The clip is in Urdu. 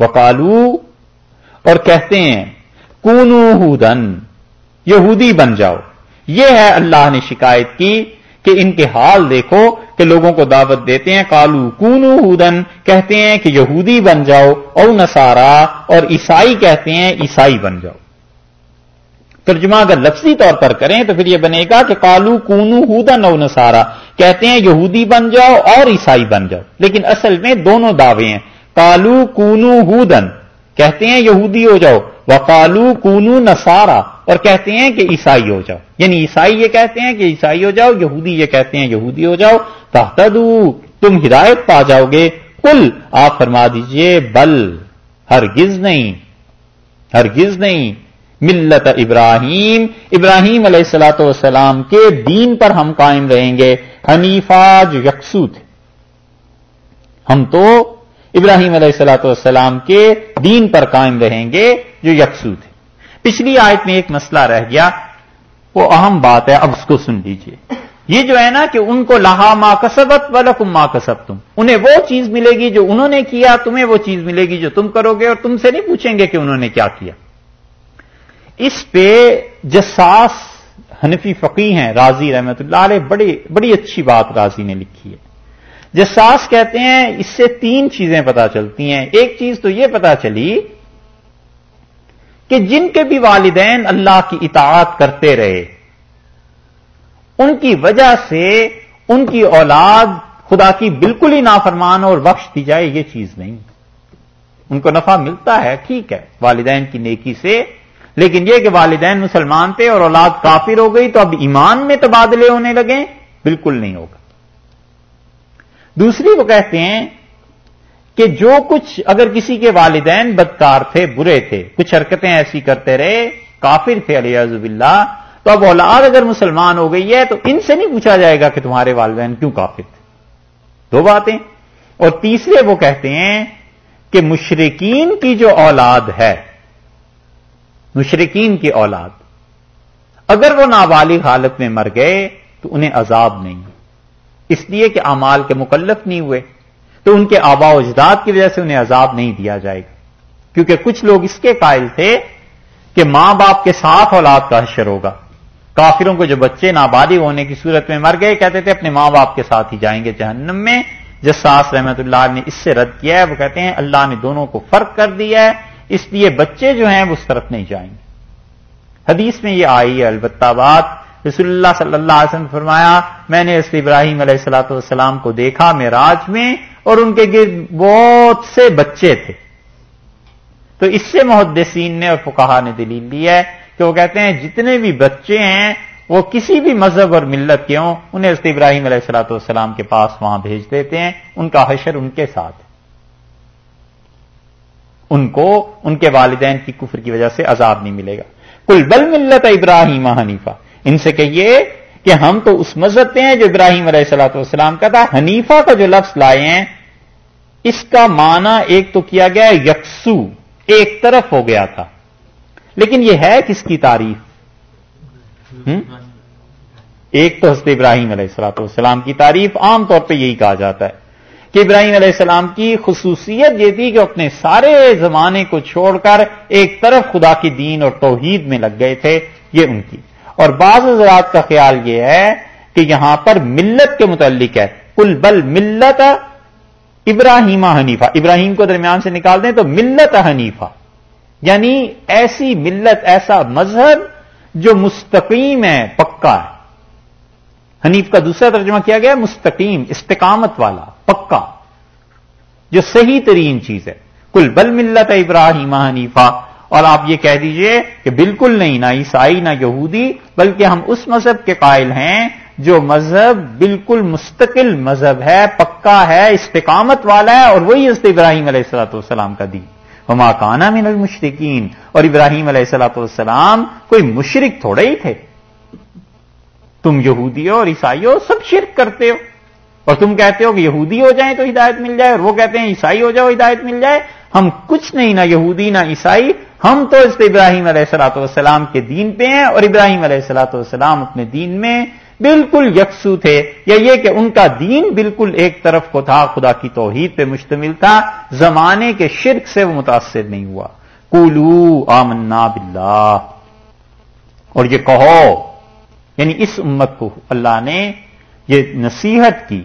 وکالو اور کہتے ہیں، کونو ہودن، یہودی بن جاؤ۔ یہ ہے اللہ نے شکایت کی کہ ان کے حال دیکھو، کہ لوگوں کو دعوت دیتے ہیں کالو کونو ہودن، کہتے ہیں کہ یہودی بن جاؤ، او نسارا اور عیسائی کہتے ہیں، عیسائی بن جاؤ۔ ترجمہ اگر لفظی طور پر کریں، تو پھر یہ بنے گا کہ کالو کونو ہودن، او نسارا کہتے ہیں، یہودی بن جاؤ اور عیسائی بن جاؤ۔ لیکن اصل میں دونوں دعوے ہیں۔ کالو کونو ہودن۔ کہتے ہیں یہودی ہو جاؤ۔ وکالو کونو نسارا اور کہتے ہیں کہ عیسائی ہو جاؤ۔ یعنی عیسائی یہ کہتے ہیں کہ عیسائی ہو جاؤ، یہودی یہ کہتے ہیں یہودی ہو جاؤ۔ تحتدو، تم ہدایت پا جاؤ گے۔ کل آپ فرما دیجیے، بل، ہرگز نہیں۔ ہرگز نہیں۔ ملت ابراہیم۔ ابراہیم علیہ السلاۃ والسلام کے دین پر ہم قائم رہیں گے۔ حنیفہ جو یکسو تھے۔ ہم تو ابراہیم علیہ السلاۃ والسلام کے دین پر قائم رہیں گے جو یکسو تھے۔ پچھلی آیت میں ایک مسئلہ رہ گیا۔ وہ اہم بات ہے، اب اس کو سن لیجیے۔ یہ جو ہے نا کہ ان کو لہا ماں کسبت و لکم ماں کسب تم انہیں وہ چیز ملے گی جو انہوں نے کیا، تمہیں وہ چیز ملے گی جو تم کرو گے اور تم سے نہیں پوچھیں گے کہ انہوں نے کیا کیا۔ اس پہ جساس حنفی فقی ہیں، راضی رحمت اللہ علیہ، بڑی بڑی اچھی بات راضی نے لکھی ہے۔ جساس کہتے ہیں، اس سے تین چیزیں پتا چلتی ہیں۔ ایک چیز تو یہ پتا چلی کہ جن کے بھی والدین اللہ کی اطاعت کرتے رہے، ان کی وجہ سے ان کی اولاد خدا کی بالکل ہی نافرمان اور بخش دی جائے، یہ چیز نہیں۔ ان کو نفع ملتا ہے، ٹھیک ہے، والدین کی نیکی سے۔ لیکن یہ کہ والدین مسلمان تھے اور اولاد کافر ہو گئی تو اب ایمان میں تبادلے ہونے لگے، بالکل نہیں ہوگا۔ دوسری وہ کہتے ہیں کہ جو کچھ اگر کسی کے والدین بدکار تھے، برے تھے، کچھ حرکتیں ایسی کرتے رہے، کافر تھے علی عزب اللہ تو اب اولاد اگر مسلمان ہو گئی ہے تو ان سے نہیں پوچھا جائے گا کہ تمہارے والدین کیوں کافر تھے؟ دو باتیں۔ اور تیسرے وہ کہتے ہیں کہ مشرقین کی جو اولاد ہے مشرقین کی اولاد، اگر وہ نابالغ حالت میں مر گئے تو انہیں عذاب نہیں۔ اس لیے کہ امال کے مکلف نہیں ہوئے، تو ان کے آبا و اجداد کی وجہ سے انہیں عذاب نہیں دیا جائے گا۔ کیونکہ کچھ لوگ اس کے قائل تھے کہ ماں باپ کے ساتھ اولاد کا حشر ہوگا۔ کافروں کو جو بچے نابالغ ہونے کی صورت میں مر گئے، کہتے تھے اپنے ماں باپ کے ساتھ ہی جائیں گے جہنم میں۔ جساس رحمت اللہ نے اس سے رد کیا ہے، وہ کہتے ہیں اللہ نے دونوں کو فرق کر دیا ہے، اس لیے بچے جو ہیں وہ اس طرف نہیں جائیں گے۔ حدیث میں یہ آئی ہے، البتہ بات رسول اللہ صلی اللہ علیہ وسلم فرمایا، میں نے اس ابراہیم علیہ السلاۃ والسلام کو دیکھا میں راج میں اور ان کے گرد بہت سے بچے تھے۔ تو اس سے محدثین نے اور فکہ نے دلیل لی ہے کہ وہ کہتے ہیں، جتنے بھی بچے ہیں، وہ کسی بھی مذہب اور ملت کے ہوں، انہیں اس ابراہیم علیہ السلاۃ والسلام کے پاس وہاں بھیج دیتے ہیں۔ ان کا حشر ان کے ساتھ ان کو، ان کے والدین کی کفر کی وجہ سے عذاب نہیں ملے گا۔ کل بل ملت ابراہیم حنیفہ۔ ان سے کہیے کہ ہم تو اس مذہب پہ ہیں جو ابراہیم علیہ السلاۃ والسلام کا تھا، حنیفہ کا جو لفظ لائے ہیں، اس کا معنی ایک تو کیا گیا یکسو، ایک طرف ہو گیا تھا۔ لیکن یہ ہے کس کی تعریف؟ ایک تو حضرت ابراہیم علیہ السلاۃ والسلام کی تعریف عام طور پہ یہی کہا جاتا ہے کہ ابراہیم علیہ السلام کی خصوصیت یہ تھی کہ اپنے سارے زمانے کو چھوڑ کر ایک طرف خدا کی دین اور توحید میں لگ گئے تھے، یہ ان کی۔ اور بعض حضرات کا خیال یہ ہے کہ یہاں پر ملت کے متعلق ہے۔ کل بل ملت ابراہیم حنیفہ۔ ابراہیم کو درمیان سے نکال دیں تو ملت حنیفہ۔ یعنی ایسی ملت، ایسا مذہب جو مستقیم ہے، پکا ہے۔ حنیف کا دوسرا ترجمہ کیا گیا؟ مستقیم، استقامت والا، پکا۔ جو صحیح ترین چیز ہے۔ کل بل ملت ابراہیم حنیفہ۔ اور آپ یہ کہہ دیجیے کہ بالکل نہیں، نہ عیسائی، نہ یہودی، بلکہ ہم اس مذہب کے قائل ہیں جو مذہب بالکل مستقل مذہب ہے، پکا ہے، استقامت والا ہے، اور وہی حضرت ابراہیم علیہ السلاۃ والسلام کا دی ہما کانا من المشرقین اور ابراہیم علیہ السلاۃ والسلام کوئی مشرق تھوڑے ہی تھے۔ تم یہودی ہو اور عیسائی ہو سب شرک کرتے ہو۔ اور تم کہتے ہو کہ یہودی ہو جائیں تو ہدایت مل جائے، اور وہ کہتے ہیں عیسائی ہو جاؤ، ہدایت مل جائے۔ ہم کچھ نہیں، نہ یہودی، نہ عیسائی، ہم تو اس ابراہیم علیہ السلاۃ والسلام کے دین پہ ہیں اور ابراہیم علیہ السلاۃ والسلام اپنے دین میں بالکل یکسو تھے۔ یا یہ کہ ان کا دین بالکل ایک طرف کو تھا، خدا کی توحید پہ مشتمل تھا۔ زمانے کے شرک سے وہ متاثر نہیں ہوا۔ کولو آمنا باللہ۔ اور یہ کہو یعنی اس امت کو اللہ نے یہ نصیحت کی۔